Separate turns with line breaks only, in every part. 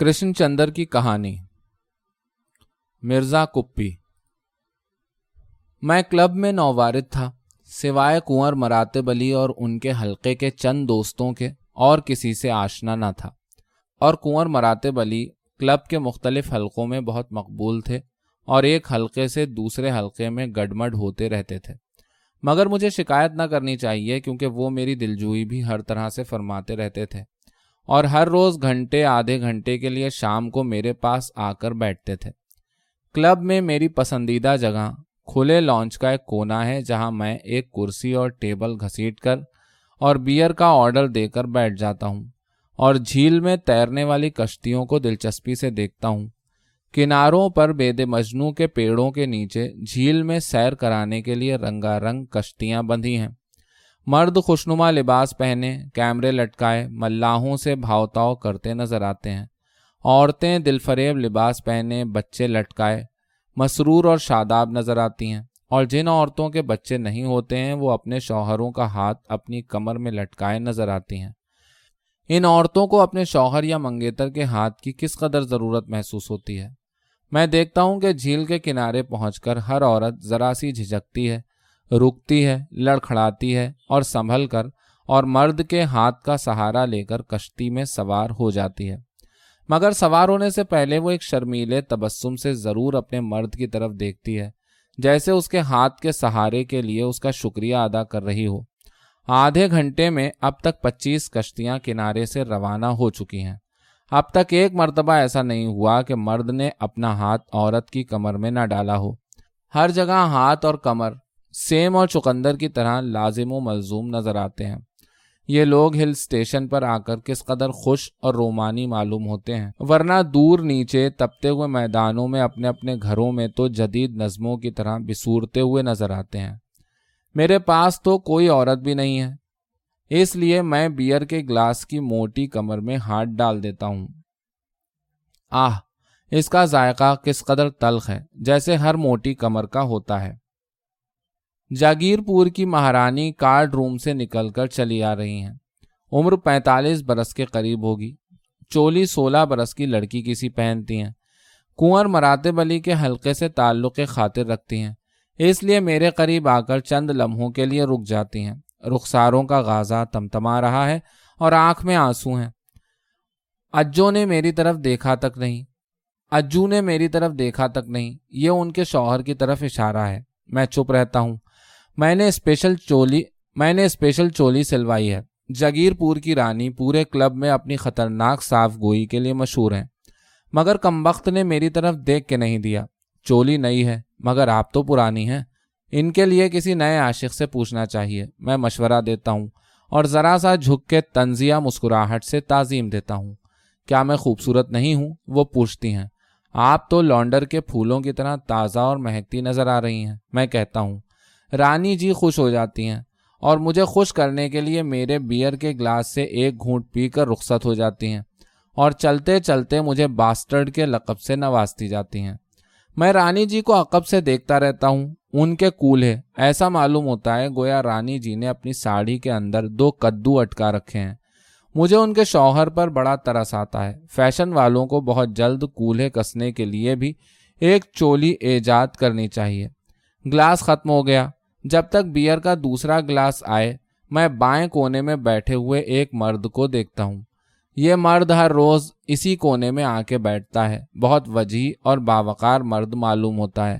کرشن چندر کی کہانی۔ مرزا کپی۔ میں کلب میں نووارد تھا، سوائے کنور مراتے بلی اور ان کے حلقے کے چند دوستوں کے، اور کسی سے آشنا نہ تھا۔ اور کنور مراتے بلی کلب کے مختلف حلقوں میں بہت مقبول تھے، اور ایک حلقے سے دوسرے حلقے میں گڈمڈ ہوتے رہتے تھے۔ مگر مجھے شکایت نہ کرنی چاہیے، کیونکہ وہ میری دلجوئی بھی ہر طرح سے فرماتے رہتے تھے۔ اور ہر روز گھنٹے آدھے گھنٹے کے لیے شام کو میرے پاس آ کر بیٹھتے تھے۔ کلب میں میری پسندیدہ جگہ کھلے لانچ کا ایک کونا ہے جہاں میں ایک کرسی اور ٹیبل گھسیٹ کر اور بیئر کا آرڈر دے کر بیٹھ جاتا ہوں اور جھیل میں تیرنے والی کشتیوں کو دلچسپی سے دیکھتا ہوں۔ کناروں پر بید مجنو کے پیڑوں کے نیچے جھیل میں سیر کرانے کے لیے رنگا رنگ کشتیاں بندھی ہیں۔ مرد خوشنما لباس پہنے، کیمرے لٹکائے، ملاحوں سے بھاؤتاؤ کرتے نظر آتے ہیں۔ عورتیں دل فریب لباس پہنے، بچے لٹکائے، مسرور اور شاداب نظر آتی ہیں۔ اور جن عورتوں کے بچے نہیں ہوتے ہیں، وہ اپنے شوہروں کا ہاتھ اپنی کمر میں لٹکائے نظر آتی ہیں۔ ان عورتوں کو اپنے شوہر یا منگیتر کے ہاتھ کی کس قدر ضرورت محسوس ہوتی ہے؟ میں دیکھتا ہوں کہ جھیل کے کنارے پہنچ کر ہر عورت ذرا سی جھجکتی ہے۔ رکتی ہے، لڑکھڑاتی ہے اور سنبھل کر اور مرد کے ہاتھ کا سہارا لے کر کشتی میں سوار ہو جاتی ہے۔ مگر سوار ہونے سے پہلے وہ ایک شرمیلے تبسم سے ضرور اپنے مرد کی طرف دیکھتی ہے، جیسے اس کے ہاتھ کے سہارے کے لیے اس کا شکریہ ادا کر رہی ہو۔ آدھے گھنٹے میں اب تک پچیس کشتیاں کنارے سے روانہ ہو چکی ہیں۔ اب تک ایک مرتبہ ایسا نہیں ہوا کہ مرد نے اپنا ہاتھ عورت کی کمر میں نہ ڈالا ہو۔ ہر جگہ ہاتھ اور کمر سیم اور چقندر کی طرح لازم و ملزوم نظر آتے ہیں۔ یہ لوگ ہل اسٹیشن پر آ کر کس قدر خوش اور رومانی معلوم ہوتے ہیں۔ ورنہ دور نیچے تپتے ہوئے میدانوں میں اپنے اپنے گھروں میں تو جدید نظموں کی طرح بسورتے ہوئے نظر آتے ہیں۔ میرے پاس تو کوئی عورت بھی نہیں ہے۔ اس لیے میں بیئر کے گلاس کی موٹی کمر میں ہاتھ ڈال دیتا ہوں۔ آہ، اس کا ذائقہ کس قدر تلخ ہے، جیسے ہر موٹی کمر کا ہوتا ہے۔ جاگیر پور کی مہارانی کارڈ روم سے نکل کر چلی آ رہی ہیں۔ عمر پینتالیس برس کے قریب ہوگی۔ چولی سولہ برس کی لڑکی کسی پہنتی ہیں۔ کنور مراتب علی کے حلقے سے تعلق خاطر رکھتی ہیں۔ اس لیے میرے قریب آ کر چند لمحوں کے لیے رک جاتی ہیں۔ رخساروں کا غازہ تمتما رہا ہے اور آنکھ میں آنسو ہیں۔ اجو نے میری طرف دیکھا تک نہیں۔ اجو نے میری طرف دیکھا تک نہیں۔ یہ ان کے شوہر کی طرف اشارہ ہے۔ میں چپ رہتا ہوں۔ میں نے اسپیشل چولی، میں نے اسپیشل چولی سلوائی ہے۔ جگیر پور کی رانی پورے کلب میں اپنی خطرناک صاف گوئی کے لیے مشہور ہیں۔ مگر کم وقت نے میری طرف دیکھ کے نہیں دیا۔ چولی نئی ہے، مگر آپ تو پرانی ہیں۔ ان کے لیے کسی نئے عاشق سے پوچھنا چاہیے۔ میں مشورہ دیتا ہوں اور ذرا سا جھک کے تنزیہ مسکراہٹ سے تعظیم دیتا ہوں۔ کیا میں خوبصورت نہیں ہوں؟ وہ پوچھتی ہیں۔ آپ تو لانڈر کے پھولوں کی طرح تازہ اور مہکتی نظر آ رہی ہیں۔ میں کہتا ہوں رانی جی خوش ہو جاتی ہیں اور مجھے خوش کرنے کے لیے میرے بیئر کے گلاس سے ایک گھونٹ پی کر رخصت ہو جاتی ہیں اور چلتے چلتے مجھے باسٹرڈ کے لقب سے نوازتی جاتی ہیں۔ میں رانی جی کو عقب سے دیکھتا رہتا ہوں۔ ان کے کول ہے۔ ایسا معلوم ہوتا ہے گویا رانی جی نے اپنی ساڑی کے اندر دو کدو اٹکا رکھے ہیں۔ مجھے ان کے شوہر پر بڑا ترس آتا ہے۔ فیشن والوں کو بہت جلد کولے کسنے کے لیے بھی ایک چولی ایجاد کرنی چاہیے۔ گلاس ختم ہو گیا۔ جب تک بیئر کا دوسرا گلاس آئے، میں بائیں کونے میں بیٹھے ہوئے ایک مرد کو دیکھتا ہوں۔ یہ مرد ہر روز اسی کونے میں آ کے بیٹھتا ہے۔ بہت وجی اور باوقار مرد معلوم ہوتا ہے۔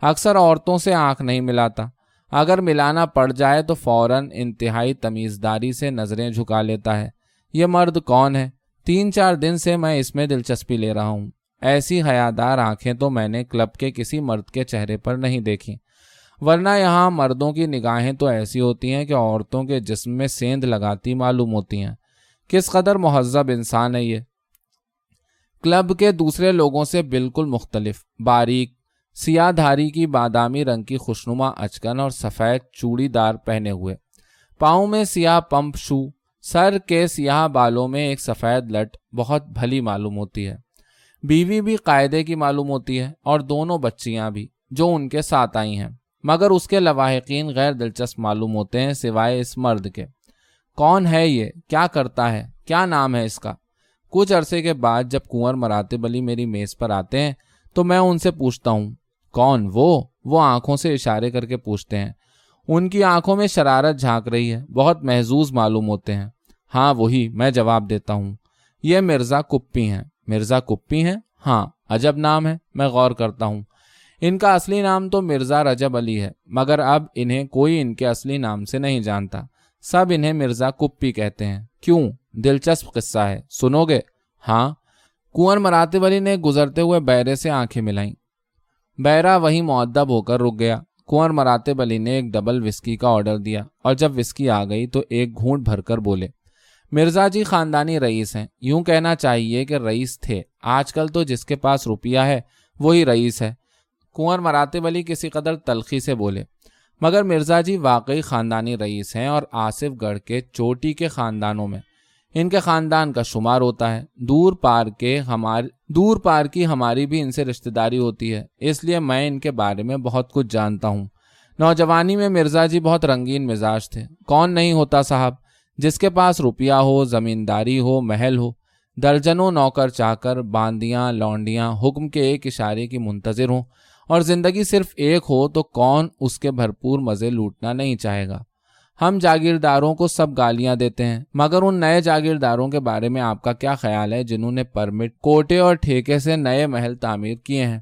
اکثر عورتوں سے آنکھ نہیں ملاتا۔ اگر ملانا پڑ جائے تو فوراً انتہائی تمیزداری سے نظریں جھکا لیتا ہے۔ یہ مرد کون ہے؟ تین چار دن سے میں اس میں دلچسپی لے رہا ہوں۔ ایسی حیادار آنکھیں تو میں نے کلب کے کسی مرد کے چہرے پر نہیں دیکھی ورنہ یہاں مردوں کی نگاہیں تو ایسی ہوتی ہیں کہ عورتوں کے جسم میں سیند لگاتی معلوم ہوتی ہیں۔ کس قدر مہذب انسان ہے یہ۔ کلب کے دوسرے لوگوں سے بالکل مختلف۔ باریک سیاہ دھاری کی بادامی رنگ کی خوشنما، اچکن اور سفید چوڑی دار پہنے ہوئے۔ پاؤں میں سیاہ پمپ شو۔ سر کے سیاہ بالوں میں ایک سفید لٹ۔ بہت بھلی معلوم ہوتی ہے۔ بیوی بھی قاعدے کی معلوم ہوتی ہے اور دونوں بچیاں بھی، جو ان کے ساتھ آئی ہیں۔ مگر اس کے لواحقین غیر دلچسپ معلوم ہوتے ہیں سوائے اس مرد کے۔ کون ہے یہ؟ کیا کرتا ہے؟ کیا نام ہے اس کا؟ کچھ عرصے کے بعد جب کنور مراتب علی میری میز پر آتے ہیں تو میں ان سے پوچھتا ہوں، کون وہ؟ وہ آنکھوں سے اشارے کر کے پوچھتے ہیں۔ ان کی آنکھوں میں شرارت جھانک رہی ہے، بہت محظوظ معلوم ہوتے ہیں۔ ہاں وہی، میں جواب دیتا ہوں۔ یہ مرزا کپی ہیں۔ مرزا کپی ہیں؟ ہاں عجب نام ہے، میں غور کرتا ہوں۔ ان کا اصلی نام تو مرزا رجب علی ہے، مگر اب انہیں کوئی ان کے اصلی نام سے نہیں جانتا۔ سب انہیں مرزا کپی کہتے ہیں۔ کیوں؟ دلچسپ قصہ ہے۔ سنو گے؟ ہاں کنور مراتب علی نے گزرتے ہوئے بیرے سے آنکھیں ملائیں۔ بیرا وہی معدب ہو کر رک گیا۔ کنور مراتب علی نے ایک ڈبل وسکی کا آرڈر دیا اور جب وسکی آ گئی تو ایک گھونٹ بھر کر بولے، مرزا جی خاندانی رئیس ہیں، یوں کہنا چاہیے کہ رئیس تھے۔ آج کل تو جس کے پاس روپیہ ہے، وہی رئیس ہے۔ کنور مراتب علی کسی قدر تلخی سے بولے۔ مگر مرزا جی واقعی خاندانی رئیس ہیں اور آصف گڑھ کے چوٹی کے خاندانوں میں۔ ان کے خاندان کا شمار ہوتا ہے۔ دور پار کے ہمار، دور پار کی ہماری بھی ان سے رشتہ داری ہوتی ہے۔ اس لیے میں ان کے بارے میں بہت کچھ جانتا ہوں۔ نوجوانی میں مرزا جی بہت رنگین مزاج تھے۔ کون نہیں ہوتا صاحب؟ جس کے پاس روپیہ ہو، زمینداری ہو، محل ہو۔ درجنوں نوکر چا کر باندیاں، لونڈیاں، حکم کے ایک اشارے کی منتظر ہوں۔ اور زندگی صرف ایک ہو تو کون اس کے بھرپور مزے لوٹنا نہیں چاہے گا۔ ہم جاگیرداروں کو سب گالیاں دیتے ہیں، مگر ان نئے جاگیرداروں کے بارے میں آپ کا کیا خیال ہے جنہوں نے پرمٹ کوٹے اور ٹھیکے سے نئے محل تعمیر کیے ہیں؟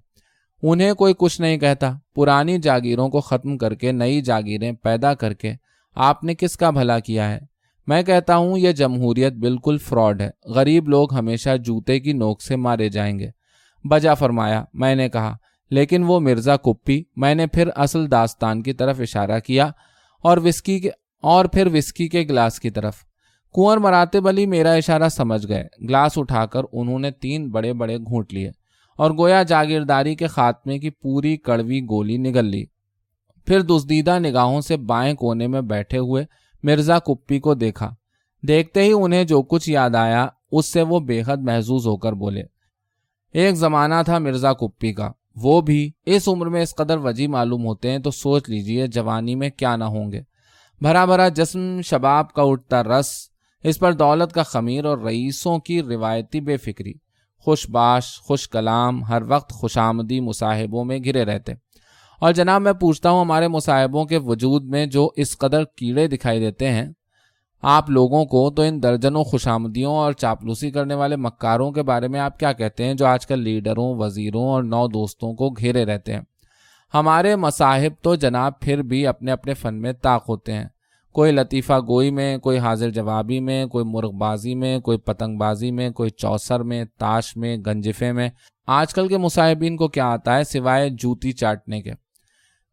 انہیں کوئی کچھ نہیں کہتا۔ پرانی جاگیروں کو ختم کر کے نئی جاگیریں پیدا کر کے آپ نے کس کا بھلا کیا ہے؟ میں کہتا ہوں یہ جمہوریت بالکل فراڈ ہے۔ غریب لوگ ہمیشہ جوتے کی نوک سے مارے جائیں گے۔ بجا فرمایا، میں نے کہا لیکن وہ مرزا کپی، میں نے پھر اصل داستان کی طرف اشارہ کیا اور وسکی کے اور پھر وسکی کے گلاس کی طرف۔ کنور مراتب علی میرا اشارہ سمجھ گئے۔ گلاس اٹھا کر انہوں نے تین بڑے بڑے گھونٹ لیے اور گویا جاگیرداری کے خاتمے کی پوری کڑوی گولی نگل لی۔ پھر دزدیدہ نگاہوں سے بائیں کونے میں بیٹھے ہوئے مرزا کپی کو دیکھا۔ دیکھتے ہی انہیں جو کچھ یاد آیا، اس سے وہ بے حد محظوظ ہو کر بولے، ایک زمانہ تھا مرزا کپی کا۔ وہ بھی اس عمر میں اس قدر وجی معلوم ہوتے ہیں تو سوچ لیجیے جوانی میں کیا نہ ہوں گے۔ بھرا بھرا جسم، شباب کا اٹھتا رس، اس پر دولت کا خمیر اور رئیسوں کی روایتی بے فکری۔ خوش باش، خوش کلام، ہر وقت خوش آمدی مصاحبوں میں گھرے رہتے۔ اور جناب، میں پوچھتا ہوں ہمارے مصاحبوں کے وجود میں جو اس قدر کیڑے دکھائی دیتے ہیں آپ لوگوں کو تو ان درجنوں خوش آمدیوں اور چاپلوسی کرنے والے مکاروں کے بارے میں آپ کیا کہتے ہیں جو آج کل لیڈروں، وزیروں اور نو دوستوں کو گھیرے رہتے ہیں؟ ہمارے مصاحب تو جناب پھر بھی اپنے اپنے فن میں طاق ہوتے ہیں۔ کوئی لطیفہ گوئی میں، کوئی حاضر جوابی میں، کوئی مرغ بازی میں، کوئی پتنگ بازی میں، کوئی چوسر میں، تاش میں، گنجفے میں۔ آج کل کے مصاحبین کو کیا آتا ہے سوائے جوتی چاٹنے کے؟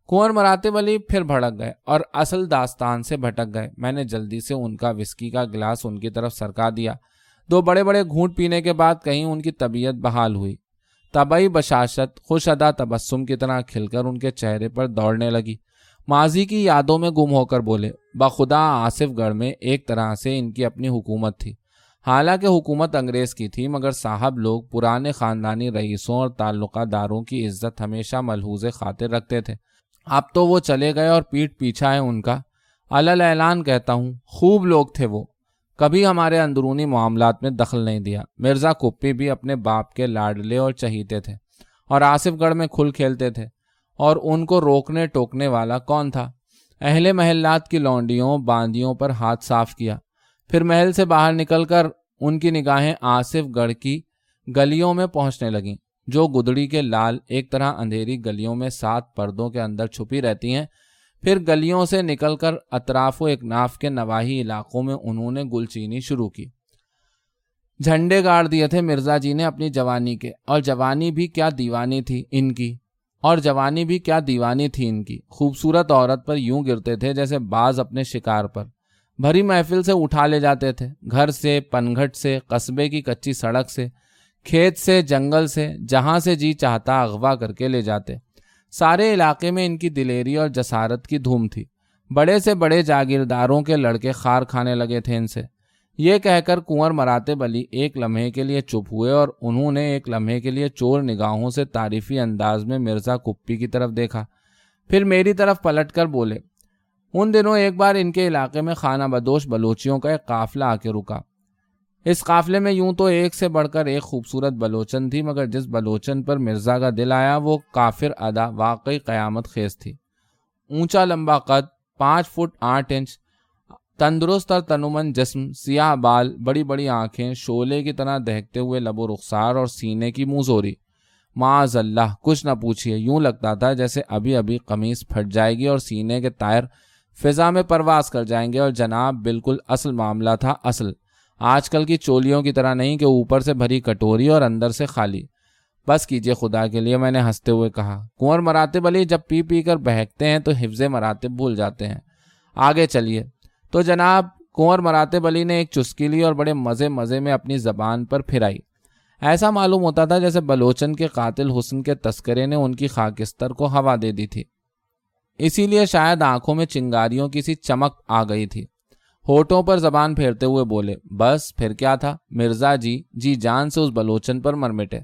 کنور مراتب علی پھر بھڑک گئے اور اصل داستان سے بھٹک گئے۔ میں نے جلدی سے ان کا وسکی کا گلاس ان کی طرف سرکا دیا۔ دو بڑے بڑے گھونٹ پینے کے بعد کہیں ان کی طبیعت بحال ہوئی۔ طبعی بشاشت خوش ادا تبسم کی طرح کھل کر ان کے چہرے پر دوڑنے لگی۔ ماضی کی یادوں میں گم ہو کر بولے، بخدا، آصف گڑھ میں ایک طرح سے ان کی اپنی حکومت تھی۔ حالانکہ حکومت انگریز کی تھی، مگر صاحب لوگ پرانے خاندانی رئیسوں اور تعلقہ داروں کی عزت ہمیشہ ملحوظ خاطر رکھتے تھے۔ اب تو وہ چلے گئے اور پیٹ پیچھا ہے ان کا۔ الل اعلان کہتا ہوں، خوب لوگ تھے وہ۔ کبھی ہمارے اندرونی معاملات میں دخل نہیں دیا۔ مرزا کپی بھی اپنے باپ کے لاڈلے اور چہیتے تھے اور آصف گڑھ میں کھل کھیلتے تھے۔ اور ان کو روکنے ٹوکنے والا کون تھا؟ اہل محلات کی لونڈیوں، باندیوں پر ہاتھ صاف کیا۔ پھر محل سے باہر نکل کر ان کی نگاہیں آصف گڑھ کی گلیوں میں پہنچنے لگیں۔ جو گدڑی کے لال ایک طرح اندھیری گلیوں میں سات پردوں کے اندر چھپی رہتی ہیں، پھر گلیوں سے نکل کر اطراف و اکناف کے نواحی علاقوں میں انہوں نے گل چینی شروع کی۔ جھنڈے گاڑ دیے تھے مرزا جی نے اپنی جوانی کے۔ اور جوانی بھی کیا دیوانی تھی ان کی؟ اور جوانی بھی کیا دیوانی تھی ان کی؟ خوبصورت عورت پر یوں گرتے تھے جیسے باز اپنے شکار پر۔ بھری محفل سے اٹھا لے جاتے تھے۔ گھر سے، پنگھٹ سے، قصبے کی کچی سڑک سے۔ کھیت سے، جنگل سے، جہاں سے جی چاہتا اغوا کر کے لے جاتے۔ سارے علاقے میں ان کی دلیری اور جسارت کی دھوم تھی۔ بڑے سے بڑے جاگیرداروں کے لڑکے خار کھانے لگے تھے ان سے۔ یہ کہہ کر کنور مراتے بلی ایک لمحے کے لیے چپ ہوئے اور انہوں نے ایک لمحے کے لیے چور نگاہوں سے تعریفی انداز میں مرزا کپی کی طرف دیکھا۔ پھر میری طرف پلٹ کر بولے۔ ان دنوں ایک بار ان کے علاقے میں خانہ بدوش بلوچیوں کا ایک قافلہ آ کے رکا۔ اس قافلے میں یوں تو ایک سے بڑھ کر ایک خوبصورت بلوچن تھی، مگر جس بلوچن پر مرزا کا دل آیا، وہ کافر ادا، واقعی قیامت خیز تھی۔ اونچا لمبا قد، پانچ فٹ آٹھ انچ، تندرست اور تنومن جسم، سیاہ بال، بڑی بڑی آنکھیں شولے کی طرح دہتے ہوئے لب و رخسار اور سینے کی موزوری معاذ اللہ کچھ نہ پوچھئے، یوں لگتا تھا جیسے ابھی ابھی قمیص پھٹ جائے گی اور سینے کے تائر فضا میں پرواز کر جائیں گے، اور جناب، بالکل اصل معاملہ تھا اصل۔ آج کل کی چولیوں کی طرح نہیں کہ اوپر سے بھری کٹوری اور اندر سے خالی۔ بس کیجیے خدا کے لیے میں نے ہنستے ہوئے کہا کنور مراتب علی جب پی پی کر بہکتے ہیں تو حفظ مراتب بھول جاتے ہیں۔ آگے چلیے۔ تو جناب کنور مراتب علی نے ایک چسکی لی اور بڑے مزے مزے میں اپنی زبان پر پھرائی۔ ایسا معلوم ہوتا تھا جیسے بلوچن کے قاتل حسن کے تذکرے نے ان کی خاکستر کو ہوا دے دی تھی۔ اسی لیے شاید آنکھوں میں چنگاریوں کی سی چمک آ گئی تھی۔ ہوٹوں پر زبان پھیرتے ہوئے بولے، بس، پھر کیا تھا؟ مرزا جی جی جان سے اس بلوچن پر مرمٹے۔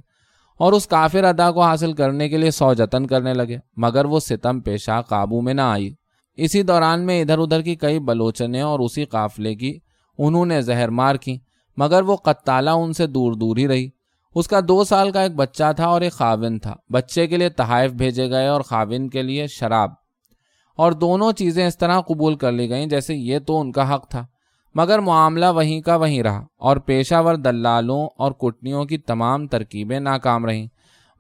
اور اس کافر ادا کو حاصل کرنے کے لیے سو جتن کرنے لگے، مگر وہ ستم پیشہ قابو میں نہ آئی۔ اسی دوران میں ادھر ادھر کی کئی بلوچنیں اور اسی قافلے کی انہوں نے زہر مار کی، مگر وہ قطالہ ان سے دور دور ہی رہی۔ اس کا دو سال کا ایک بچہ تھا اور ایک خاون تھا۔ بچے کے لیے تحائف بھیجے گئے اور خاون کے لیے شراب۔ اور دونوں چیزیں اس طرح قبول کر لی گئیں جیسے یہ تو ان کا حق تھا۔ مگر معاملہ وہیں کا وہیں رہا اور پیشہ ور دلالوں اور کٹنیوں کی تمام ترکیبیں ناکام رہیں۔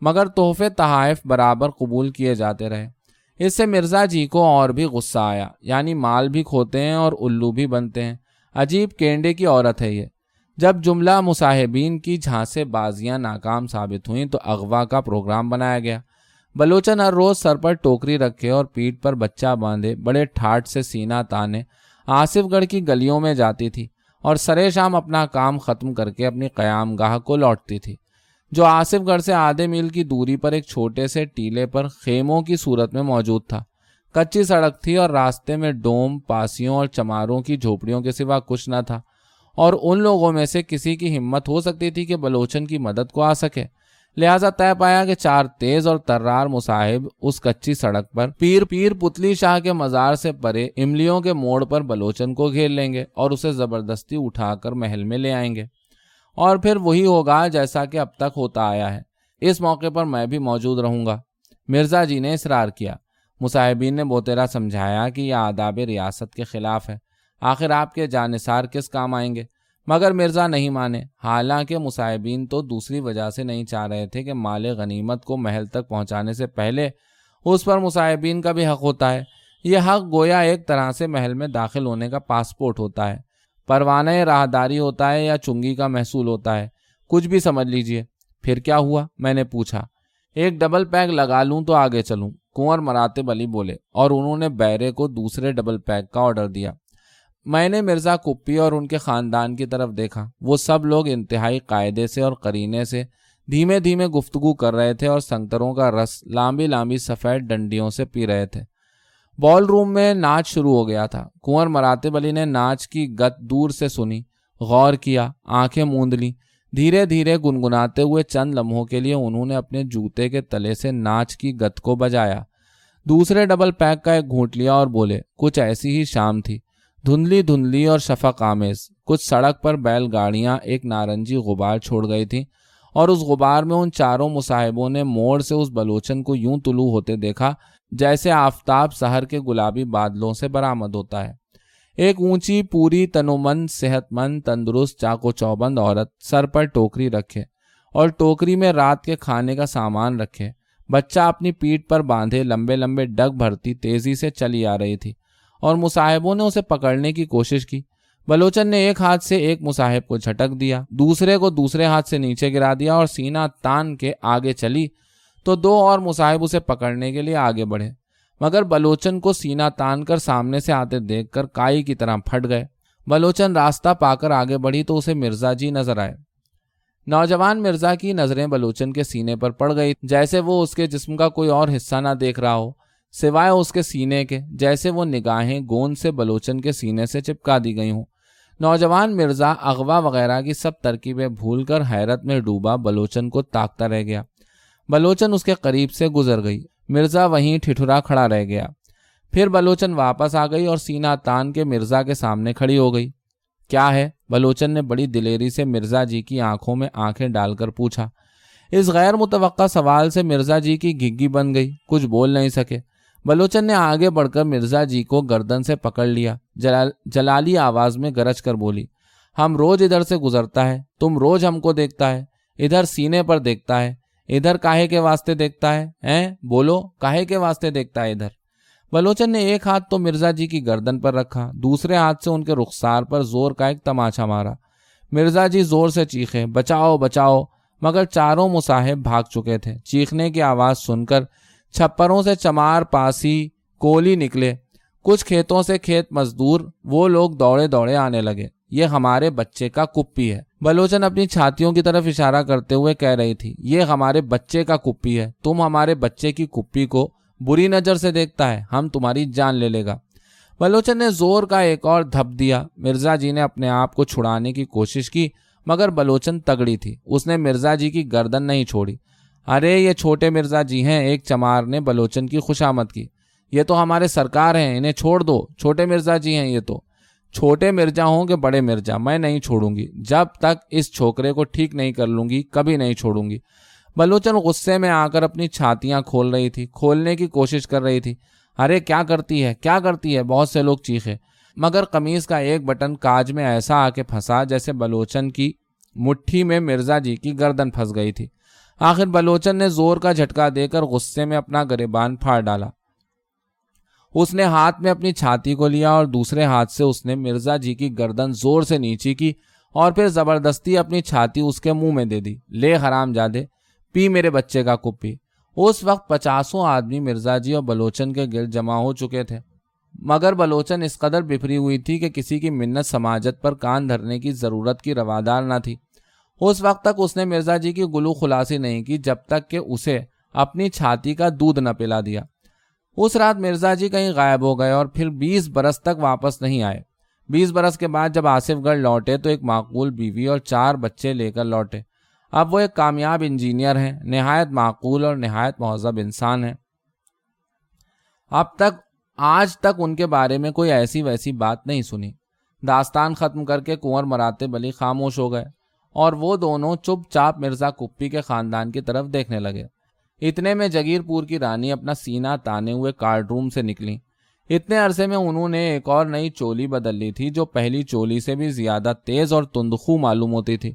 مگر تحفے تحائف برابر قبول کیے جاتے رہے۔ اس سے مرزا جی کو اور بھی غصہ آیا یعنی مال بھی کھوتے ہیں اور الو بھی بنتے ہیں۔ عجیب کینڈے کی عورت ہے یہ۔ جب جملہ مصاحبین کی جھانسے بازیاں ناکام ثابت ہوئیں تو اغوا کا پروگرام بنایا گیا۔ بلوچن ہر روز سر پر ٹوکری رکھے اور پیٹ پر بچہ باندھے، بڑے ٹھاٹ سے سینہ تانے۔ آصف گڑھ کی گلیوں میں جاتی تھی اور سرے شام اپنا کام ختم کر کے اپنی قیام گاہ کو لوٹتی تھی۔ جو آصف گڑھ سے آدھے میل کی دوری پر ایک چھوٹے سے ٹیلے پر خیموں کی صورت میں موجود تھا۔ کچی سڑک تھی اور راستے میں ڈوم، پاسیوں اور چماروں کی جھوپڑیوں کے سوا کچھ نہ تھا۔ اور ان لوگوں میں سے کسی کی ہمت ہو سکتی تھی کہ بلوچن کی مدد کو آ سکے۔ لہذا طے پایا کہ چار تیز اور ترار مصاحب اس کچی سڑک پر پیر پیر پتلی شاہ کے مزار سے پرے املیوں کے موڑ پر بلوچن کو گھیر لیں گے اور اسے زبردستی اٹھا کر محل میں لے آئیں گے۔ اور پھر وہی ہوگا جیسا کہ اب تک ہوتا آیا ہے۔ اس موقع پر میں بھی موجود رہوں گا۔ مرزا جی نے اصرار کیا۔ مصاحبین نے بوتیرا سمجھایا کہ یہ آداب ریاست کے خلاف ہے۔ آخر آپ کے جانصار کس کام آئیں گے؟ مگر مرزا نہیں مانے۔ حالانکہ مصاحبین تو دوسری وجہ سے نہیں چاہ رہے تھے کہ مال غنیمت کو محل تک پہنچانے سے پہلے اس پر مصاحبین کا بھی حق ہوتا ہے۔ یہ حق گویا ایک طرح سے محل میں داخل ہونے کا پاسپورٹ ہوتا ہے۔ پروانہ راہداری ہوتا ہے یا چنگی کا محصول ہوتا ہے۔ کچھ بھی سمجھ لیجیے۔ پھر کیا ہوا؟ میں نے پوچھا۔ ایک ڈبل پیک لگا لوں تو آگے چلوں۔ کنور مراتب علی بولے اور انہوں نے بیرے کو دوسرے ڈبل پیک کا آرڈر دیا۔ میں نے مرزا کپی اور ان کے خاندان کی طرف دیکھا۔ وہ سب لوگ انتہائی قاعدے سے اور کرینے سے دھیمے دھیمے گفتگو کر رہے تھے اور سنگتروں کا رس لامبی لامبی سفید ڈنڈیوں سے پی رہے تھے۔ بال روم میں ناچ شروع ہو گیا تھا۔ کنور مراتب علی نے ناچ کی گت دور سے سنی، غور کیا، آنکھیں موند لی دھیرے دھیرے گنگناتے ہوئے چند لمحوں کے لیے انہوں نے اپنے جوتے کے تلے سے ناچ کی گت کو بجایا۔ دوسرے ڈبل پیک کا ایک گھونٹ لیا اور بولے، کچھ ایسی ہی شام تھی۔ دھندلی دھندلی اور شفق آمیز۔ کچھ سڑک پر بیل گاڑیاں ایک نارنجی غبار چھوڑ گئی تھیں اور اس غبار میں ان چاروں مصاحبوں نے موڑ سے اس بلوچن کو یوں طلوع ہوتے دیکھا جیسے آفتاب سہر کے گلابی بادلوں سے برآمد ہوتا ہے۔ ایک اونچی پوری تنومند صحت مند تندرست، چاقو چوبند عورت سر پر ٹوکری رکھے اور ٹوکری میں رات کے کھانے کا سامان رکھے۔ بچہ اپنی پیٹ پر باندھے لمبے لمبے ڈگ بھرتی تیزی سے چلی آ رہی تھی۔ اور مصاحبوں نے اسے پکڑنے کی کوشش کی۔ بلوچن نے ایک ہاتھ سے ایک مصاحب کو جھٹک دیا، دوسرے کو دوسرے ہاتھ سے نیچے گرا دیا اور سینہ تان کے آگے چلی۔ تو دو اور مصاحب اسے پکڑنے کے لیے آگے بڑھے۔ مگر بلوچن کو سینہ تان کر سامنے سے آتے دیکھ کر کائی کی طرح پھٹ گئے۔ بلوچن راستہ پا کر آگے بڑھی تو اسے مرزا جی نظر آئے۔ نوجوان مرزا کی نظریں بلوچن کے سینے پر پڑ گئی، جیسے وہ اس کے جسم کا کوئی اور حصہ نہ دیکھ رہا ہو۔ سوائے اس کے سینے کے، جیسے وہ نگاہیں گوند سے بلوچن کے سینے سے چپکا دی گئی ہوں۔ نوجوان مرزا اغوا وغیرہ کی سب ترکیبیں بھول کر حیرت میں ڈوبا بلوچن کو تاکتا رہ گیا۔ بلوچن اس کے قریب سے گزر گئی۔ مرزا وہیں ٹھٹھرا کھڑا رہ گیا۔ پھر بلوچن واپس آ گئی اور سینا تان کے مرزا کے سامنے کھڑی ہو گئی۔ کیا ہے؟ بلوچن نے بڑی دلیری سے مرزا جی کی آنکھوں میں آنکھیں ڈال کر پوچھا۔ اس غیر متوقع سوال سے مرزا جی کی گھگی بن گئی۔ کچھ بول نہیں سکے۔ بلوچن نے آگے بڑھ کر مرزا جی کو گردن سے پکڑ لیا۔ جلال، جلالی آواز میں گرج کر بولی، ہم روز ادھر سے گزرتا ہے، تم روز ہم کو دیکھتا ہے، ادھر سینے پر دیکھتا ہے، ادھر کاہے کے واسطے دیکھتا ہے بولو، کاہے کے واسطے دیکھتا ہے ادھر۔ بلوچن نے ایک ہاتھ تو مرزا جی کی گردن پر رکھا، دوسرے ہاتھ سے ان کے رخسار پر زور کا ایک تماچا مارا۔ مرزا جی زور سے چیخے، بچاؤ بچاؤ۔ مگر چاروں مصاحب بھاگ چکے تھے۔ چیخنے کی آواز سن کر چھپروں سے چمار پاسی کولی نکلے، کچھ کھیتوں سے کھیت مزدور، وہ لوگ دوڑے دوڑے آنے لگے۔ یہ ہمارے بچے کا کپی ہے۔ بلوچن اپنی چھاتیوں کی طرف اشارہ کرتے ہوئے کہہ رہی تھی، یہ ہمارے بچے کا کپی ہے۔ تم ہمارے بچے کی کپی کو بری نظر سے دیکھتا ہے، ہم تمہاری جان لے لے گا۔ بلوچن نے زور کا ایک اور دھپ دیا۔ مرزا جی نے اپنے آپ کو چھڑانے کی کوشش کی، مگر بلوچن تگڑی تھی۔ اس نے مرزا جی کی گردن نہیں چھوڑی۔ ارے، یہ چھوٹے مرزا جی ہیں، ایک چمار نے بلوچن کی خوشامد کی۔ یہ تو ہمارے سرکار ہیں، انہیں چھوڑ دو۔ چھوٹے مرزا جی ہیں یہ تو۔ چھوٹے مرزا ہوں کہ بڑے مرزا میں نہیں چھوڑوں گی۔ جب تک اس چھوکرے کو ٹھیک نہیں کر لوں گی، کبھی نہیں چھوڑوں گی۔ بلوچن غصے میں آ کر اپنی چھاتیاں کھول رہی تھی، کھولنے کی کوشش کر رہی تھی۔ ارے، کیا کرتی ہے؟ کیا کرتی ہے؟ بہت سے لوگ چیخے۔ مگر قمیض کا ایک بٹن کاج میں ایسا آ کے پھنسا جیسے بلوچن کی مٹھی میں مرزا جی کی گردن پھنس گئی تھی۔ آخر بلوچن نے زور کا جھٹکا دے کر غصے میں اپنا گریبان پھاڑ ڈالا۔ اس نے ہاتھ میں اپنی چھاتی کو لیا اور دوسرے ہاتھ سے اس نے مرزا جی کی گردن زور سے نیچی کی اور پھر زبردستی اپنی چھاتی اس کے منہ میں دے دی۔ لے حرام جادے، پی میرے بچے کا کپی۔ اس وقت پچاسوں آدمی مرزا جی اور بلوچن کے گرد جمع ہو چکے تھے۔ مگر بلوچن اس قدر بفری ہوئی تھی کہ کسی کی منت سماجت پر کان دھرنے کی ضرورت کی روادار نہ تھی۔ اس وقت تک اس نے مرزا جی کی گلو خلاصی نہیں کی، جب تک کہ اسے اپنی چھاتی کا دودھ نہ پلا دیا۔ اس رات مرزا جی کہیں غائب ہو گئے اور پھر بیس برس تک واپس نہیں آئے۔ بیس برس کے بعد جب آصف گڑھ لوٹے تو ایک معقول بیوی اور چار بچے لے کر لوٹے۔ اب وہ ایک کامیاب انجینئر ہیں، نہایت معقول اور نہایت مہذب انسان ہیں۔ اب تک، آج تک ان کے بارے میں کوئی ایسی ویسی بات نہیں سنی۔ داستان ختم کر کے کنور مراتے بلی خاموش ہو گئے۔ اور وہ دونوں چپ چاپ مرزا کپی کے خاندان کی طرف دیکھنے لگے۔ اتنے میں جگیر پور کی رانی اپنا سینہ تانے ہوئے کارڈ روم سے نکلی۔ اتنے عرصے میں انہوں نے ایک اور نئی چولی بدل لی تھی جو پہلی چولی سے بھی زیادہ تیز اور تندخو معلوم ہوتی تھی۔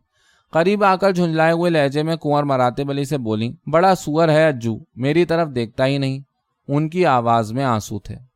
قریب آ کر جھنجلائے ہوئے لہجے میں کنور مراتے بلی سے بولی، بڑا سور ہے اجو، میری طرف دیکھتا ہی نہیں ان کی آواز میں آنسو تھے۔